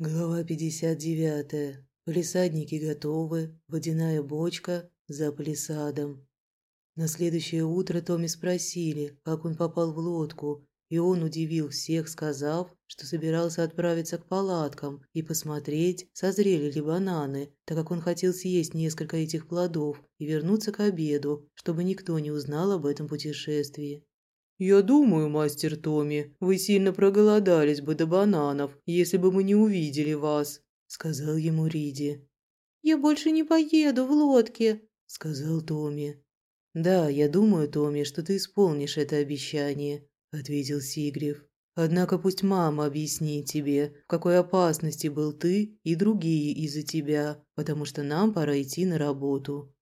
Глава 59. Полисадники готовы, водяная бочка за палисадом. На следующее утро Томми спросили, как он попал в лодку, и он удивил всех, сказав, что собирался отправиться к палаткам и посмотреть, созрели ли бананы, так как он хотел съесть несколько этих плодов и вернуться к обеду, чтобы никто не узнал об этом путешествии. «Я думаю, мастер Томми, вы сильно проголодались бы до бананов, если бы мы не увидели вас», – сказал ему Риди. «Я больше не поеду в лодке», – сказал Томми. «Да, я думаю, Томми, что ты исполнишь это обещание», – ответил Сигрев. «Однако пусть мама объяснит тебе, в какой опасности был ты и другие из-за тебя, потому что нам пора идти на работу».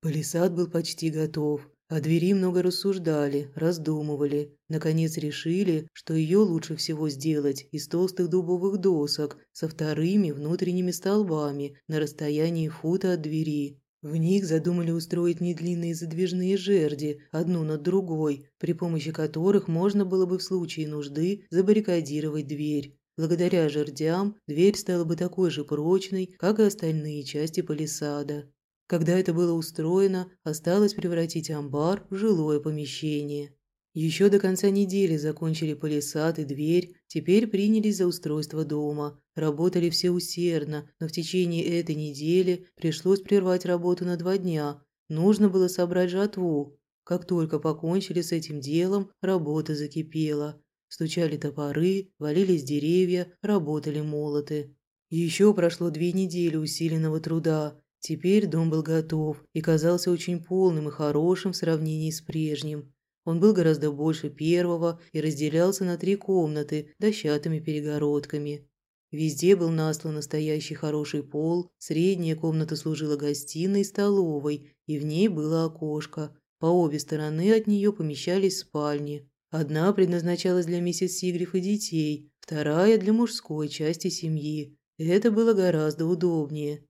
Палисад был почти готов, о двери много рассуждали, раздумывали. Наконец решили, что ее лучше всего сделать из толстых дубовых досок со вторыми внутренними столбами на расстоянии фута от двери. В них задумали устроить недлинные задвижные жерди, одну над другой, при помощи которых можно было бы в случае нужды забаррикадировать дверь. Благодаря жердям дверь стала бы такой же прочной, как и остальные части палисада. Когда это было устроено, осталось превратить амбар в жилое помещение. Еще до конца недели закончили палисад и дверь, теперь принялись за устройство дома. Работали все усердно, но в течение этой недели пришлось прервать работу на два дня. Нужно было собрать жатву. Как только покончили с этим делом, работа закипела. Стучали топоры, валились деревья, работали молоты. Еще прошло две недели усиленного труда. Теперь дом был готов и казался очень полным и хорошим в сравнении с прежним. Он был гораздо больше первого и разделялся на три комнаты дощатыми перегородками. Везде был наслан настоящий хороший пол, средняя комната служила гостиной и столовой, и в ней было окошко. По обе стороны от нее помещались спальни. Одна предназначалась для миссис Сигриф и детей, вторая – для мужской части семьи. Это было гораздо удобнее.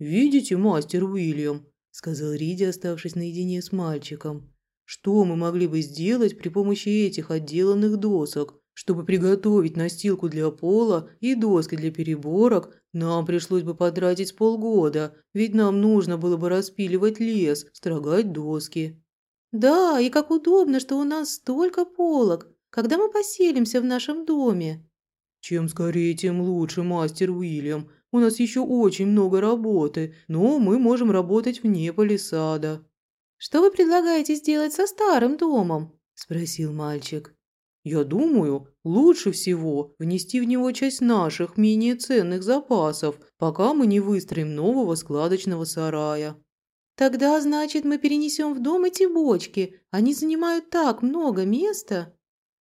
«Видите, мастер Уильям», – сказал Риди, оставшись наедине с мальчиком, – «что мы могли бы сделать при помощи этих отделанных досок? Чтобы приготовить настилку для пола и доски для переборок, нам пришлось бы потратить полгода, ведь нам нужно было бы распиливать лес, строгать доски». «Да, и как удобно, что у нас столько полок, когда мы поселимся в нашем доме». «Чем скорее, тем лучше, мастер Уильям. У нас еще очень много работы, но мы можем работать вне палисада». «Что вы предлагаете сделать со старым домом?» – спросил мальчик. «Я думаю, лучше всего внести в него часть наших менее ценных запасов, пока мы не выстроим нового складочного сарая». «Тогда, значит, мы перенесем в дом эти бочки. Они занимают так много места».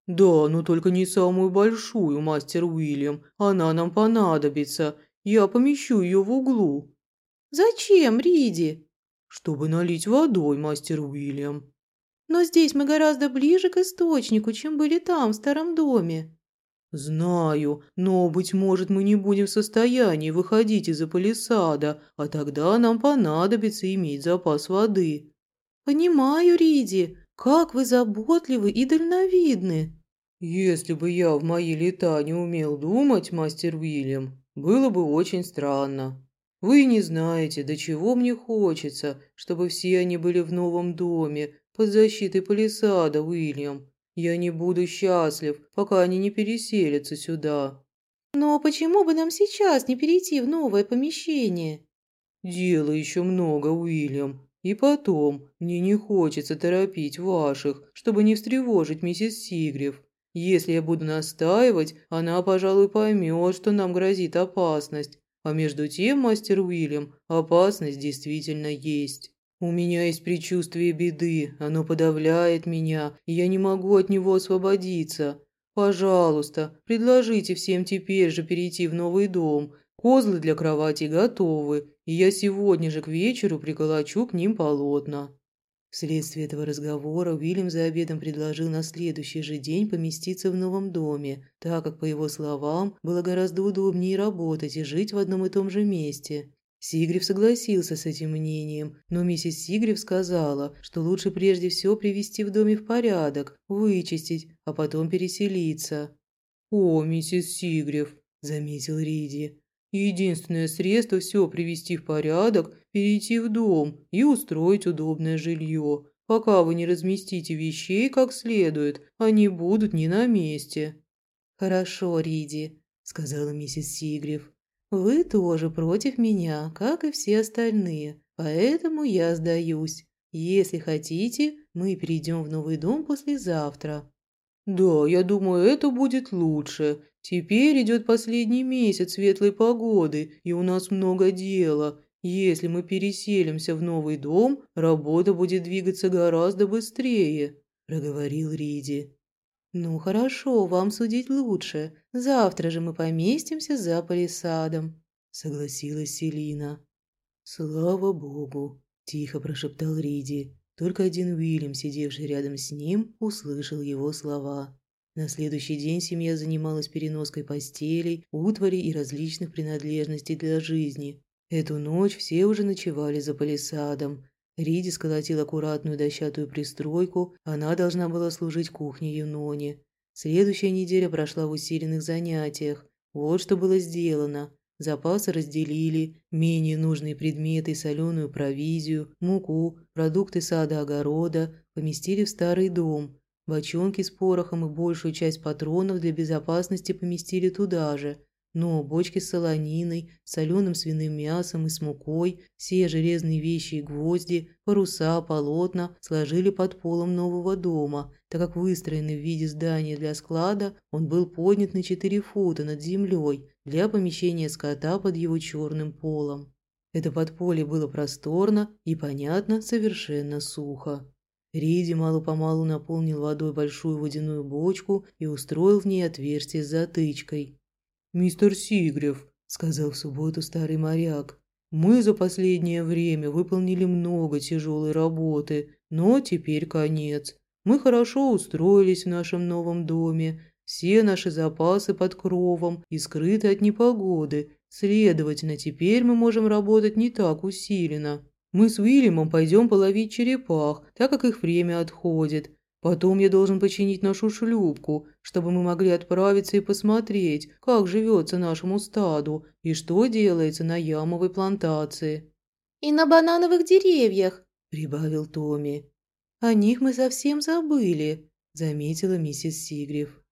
«Да, но только не самую большую, мастер Уильям. Она нам понадобится. Я помещу ее в углу». «Зачем, Риди?» «Чтобы налить водой, мастер Уильям». «Но здесь мы гораздо ближе к источнику, чем были там, в старом доме». «Знаю, но, быть может, мы не будем в состоянии выходить из-за палисада, а тогда нам понадобится иметь запас воды». «Понимаю, Риди, как вы заботливы и дальновидны». «Если бы я в мои лета не умел думать, мастер Уильям, было бы очень странно. Вы не знаете, до чего мне хочется, чтобы все они были в новом доме, под защитой палисада, Уильям. Я не буду счастлив, пока они не переселятся сюда». «Но почему бы нам сейчас не перейти в новое помещение?» «Дела еще много, Уильям. И потом, мне не хочется торопить ваших, чтобы не встревожить миссис Сигрев. Если я буду настаивать, она, пожалуй, поймет, что нам грозит опасность. А между тем, мастер Уильям, опасность действительно есть. У меня есть предчувствие беды, оно подавляет меня, и я не могу от него освободиться. Пожалуйста, предложите всем теперь же перейти в новый дом. Козлы для кровати готовы, и я сегодня же к вечеру приколочу к ним полотна. Вследствие этого разговора Уильям за обедом предложил на следующий же день поместиться в новом доме, так как, по его словам, было гораздо удобнее работать и жить в одном и том же месте. Сигрев согласился с этим мнением, но миссис Сигрев сказала, что лучше прежде всего привести в доме в порядок, вычистить, а потом переселиться. «О, миссис Сигрев, – заметил Риди. «Единственное средство все привести в порядок – перейти в дом и устроить удобное жилье. Пока вы не разместите вещей как следует, они будут не на месте». «Хорошо, Риди», – сказала миссис Сигрев. «Вы тоже против меня, как и все остальные, поэтому я сдаюсь. Если хотите, мы перейдем в новый дом послезавтра». «Да, я думаю, это будет лучше. Теперь идет последний месяц светлой погоды, и у нас много дела. Если мы переселимся в новый дом, работа будет двигаться гораздо быстрее», – проговорил Риди. «Ну хорошо, вам судить лучше. Завтра же мы поместимся за палисадом», – согласилась Селина. «Слава богу», – тихо прошептал Риди. Только один Уильям, сидевший рядом с ним, услышал его слова. На следующий день семья занималась переноской постелей, утвари и различных принадлежностей для жизни. Эту ночь все уже ночевали за палисадом. Риди сколотил аккуратную дощатую пристройку, она должна была служить кухней Юноне. Следующая неделя прошла в усиленных занятиях. Вот что было сделано. Запасы разделили, менее нужные предметы, соленую провизию, муку, продукты сада-огорода поместили в старый дом. Бочонки с порохом и большую часть патронов для безопасности поместили туда же. Но бочки с солониной, соленым свиным мясом и с мукой, все железные вещи и гвозди, паруса, полотна сложили под полом нового дома, так как выстроенный в виде здания для склада, он был поднят на 4 фута над землей для помещения скота под его черным полом. Это подполье было просторно и, понятно, совершенно сухо. Риди мало-помалу наполнил водой большую водяную бочку и устроил в ней отверстие с затычкой. «Мистер Сигрев», – сказал в субботу старый моряк, – «мы за последнее время выполнили много тяжелой работы, но теперь конец. Мы хорошо устроились в нашем новом доме, все наши запасы под кровом и скрыты от непогоды, следовательно, теперь мы можем работать не так усиленно. Мы с Уильямом пойдем половить черепах, так как их время отходит. Потом я должен починить нашу шлюпку, чтобы мы могли отправиться и посмотреть, как живется нашему стаду и что делается на ямовой плантации». «И на банановых деревьях», – прибавил Томми. «О них мы совсем забыли», – заметила миссис Сигрев.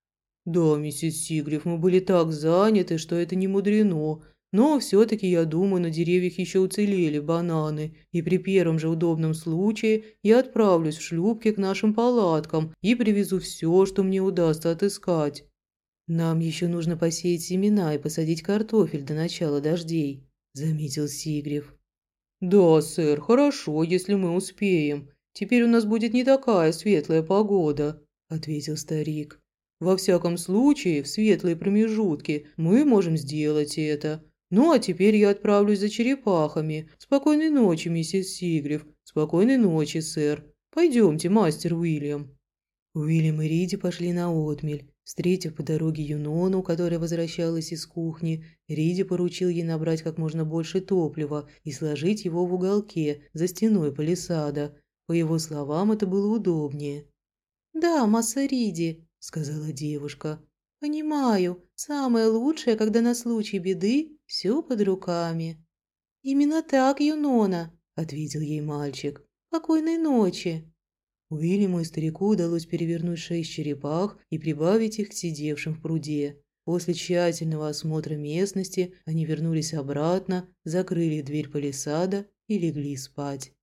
«Да, миссис Сигрев, мы были так заняты, что это не мудрено. Но все-таки, я думаю, на деревьях еще уцелели бананы, и при первом же удобном случае я отправлюсь в шлюпке к нашим палаткам и привезу все, что мне удастся отыскать. Нам еще нужно посеять семена и посадить картофель до начала дождей, заметил Сигрев. Да, сэр, хорошо, если мы успеем. Теперь у нас будет не такая светлая погода, ответил старик. Во всяком случае, в светлые промежутки мы можем сделать это. Ну, а теперь я отправлюсь за черепахами. Спокойной ночи, миссис Сигрев. Спокойной ночи, сэр. Пойдемте, мастер Уильям». Уильям и Риди пошли на отмель. Встретив по дороге Юнону, которая возвращалась из кухни, Риди поручил ей набрать как можно больше топлива и сложить его в уголке за стеной палисада. По его словам, это было удобнее. «Да, масса Риди», — сказала девушка. «Понимаю, самое лучшее, когда на случай беды все под руками». «Именно так, Юнона», – ответил ей мальчик. «Покойной ночи». Уильяму и старику удалось перевернуть шесть черепах и прибавить их к сидевшим в пруде. После тщательного осмотра местности они вернулись обратно, закрыли дверь палисада и легли спать.